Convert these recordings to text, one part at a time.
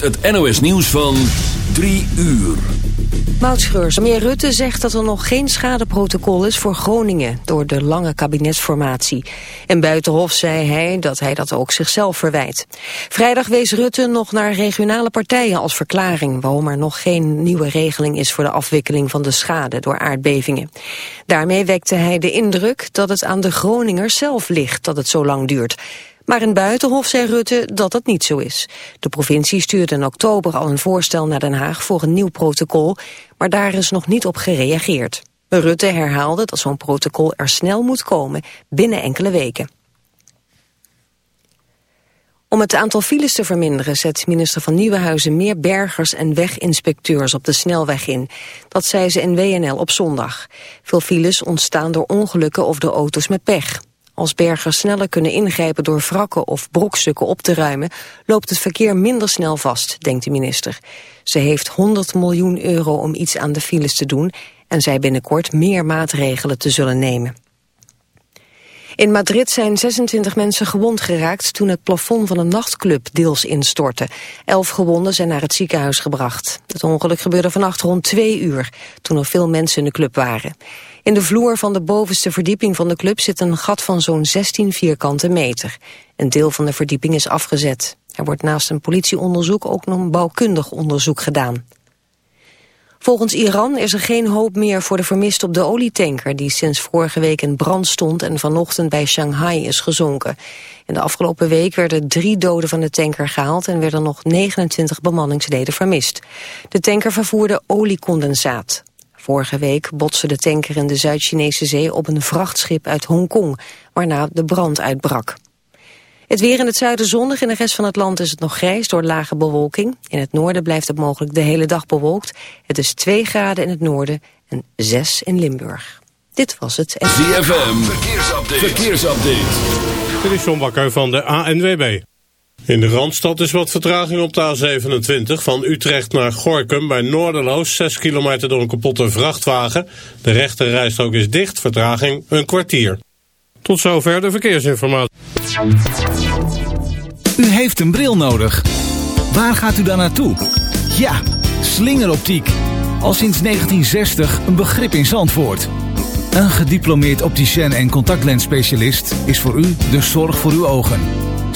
Het NOS nieuws van 3 uur. Moutschreurs. Meer Rutte zegt dat er nog geen schadeprotocol is voor Groningen door de lange kabinetsformatie. En Buitenhof zei hij dat hij dat ook zichzelf verwijt. Vrijdag wees Rutte nog naar regionale partijen als verklaring waarom er nog geen nieuwe regeling is voor de afwikkeling van de schade door aardbevingen. Daarmee wekte hij de indruk dat het aan de Groningers zelf ligt dat het zo lang duurt. Maar in Buitenhof zei Rutte dat dat niet zo is. De provincie stuurde in oktober al een voorstel naar Den Haag voor een nieuw protocol, maar daar is nog niet op gereageerd. Rutte herhaalde dat zo'n protocol er snel moet komen, binnen enkele weken. Om het aantal files te verminderen zet minister van Nieuwenhuizen meer bergers en weginspecteurs op de snelweg in. Dat zei ze in WNL op zondag. Veel files ontstaan door ongelukken of door auto's met pech. Als bergers sneller kunnen ingrijpen door wrakken of brokstukken op te ruimen, loopt het verkeer minder snel vast, denkt de minister. Ze heeft 100 miljoen euro om iets aan de files te doen en zij binnenkort meer maatregelen te zullen nemen. In Madrid zijn 26 mensen gewond geraakt toen het plafond van een nachtclub deels instortte. Elf gewonden zijn naar het ziekenhuis gebracht. Het ongeluk gebeurde vannacht rond twee uur, toen er veel mensen in de club waren. In de vloer van de bovenste verdieping van de club zit een gat van zo'n 16 vierkante meter. Een deel van de verdieping is afgezet. Er wordt naast een politieonderzoek ook nog een bouwkundig onderzoek gedaan. Volgens Iran is er geen hoop meer voor de vermisten op de olietanker... die sinds vorige week in brand stond en vanochtend bij Shanghai is gezonken. In de afgelopen week werden drie doden van de tanker gehaald... en werden nog 29 bemanningsleden vermist. De tanker vervoerde oliecondensaat. Vorige week botste de tanker in de Zuid-Chinese zee op een vrachtschip uit Hongkong, waarna de brand uitbrak. Het weer in het zuiden zonnig, in de rest van het land is het nog grijs door lage bewolking. In het noorden blijft het mogelijk de hele dag bewolkt. Het is 2 graden in het noorden en 6 in Limburg. Dit was het. ZFM, verkeersupdate. verkeersupdate. Dit is John Bakker van de ANWB. In de Randstad is wat vertraging op de A27 van Utrecht naar Gorkum bij Noorderloos. 6 kilometer door een kapotte vrachtwagen. De rechte rijstrook is dicht, vertraging een kwartier. Tot zover de verkeersinformatie. U heeft een bril nodig. Waar gaat u dan naartoe? Ja, slingeroptiek. Al sinds 1960 een begrip in Zandvoort. Een gediplomeerd opticien en contactlensspecialist is voor u de zorg voor uw ogen.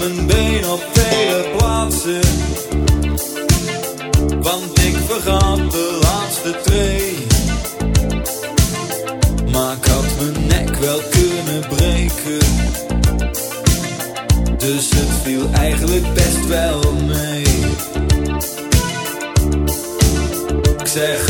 mijn been op vele plaatsen. Want ik vergat de laatste twee. Maar ik had mijn nek wel kunnen breken. Dus het viel eigenlijk best wel mee. Ik zeg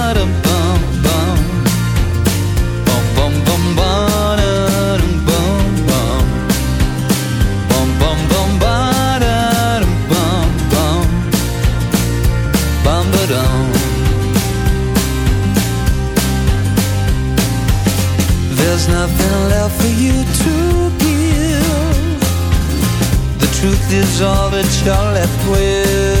there's nothing left for you to give. The truth is all that you're left with.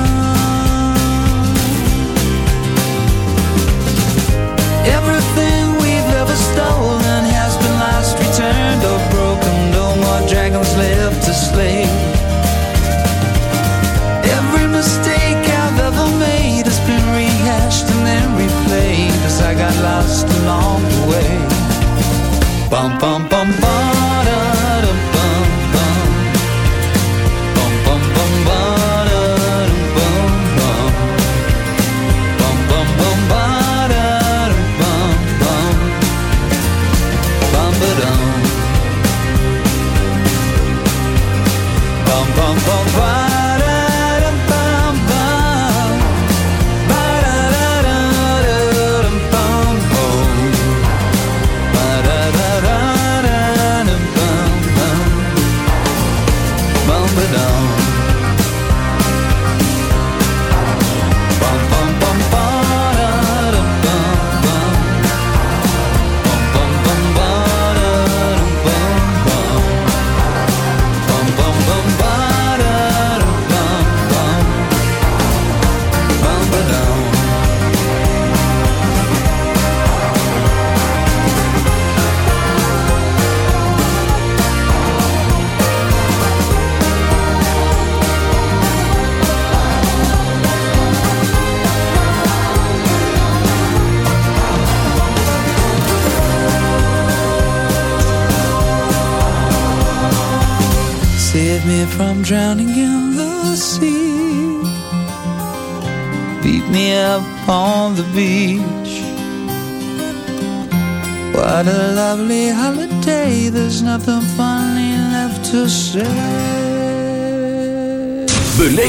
Along the way. Bum bum bum ba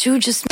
you just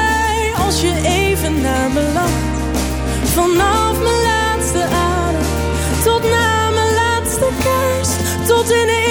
als je even naar me lacht. Vanaf mijn laatste adem tot na mijn laatste kerst. Tot in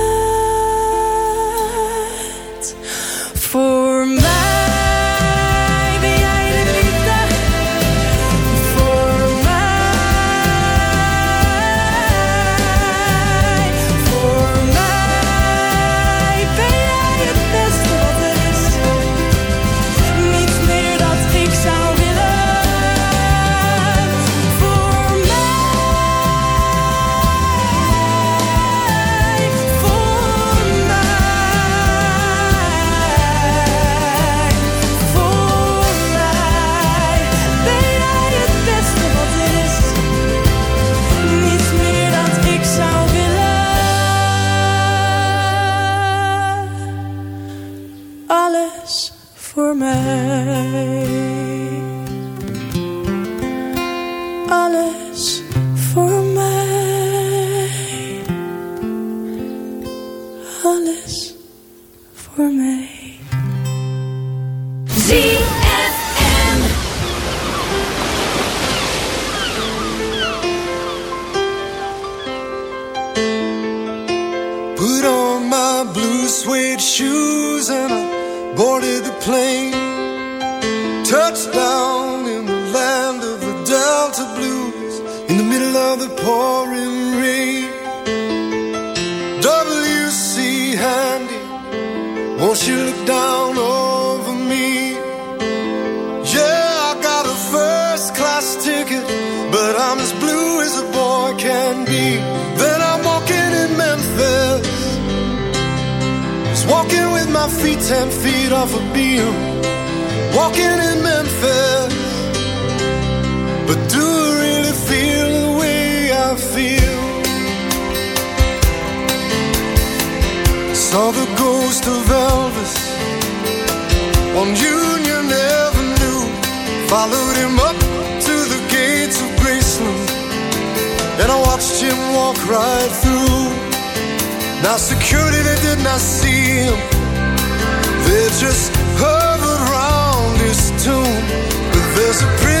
There's a pretty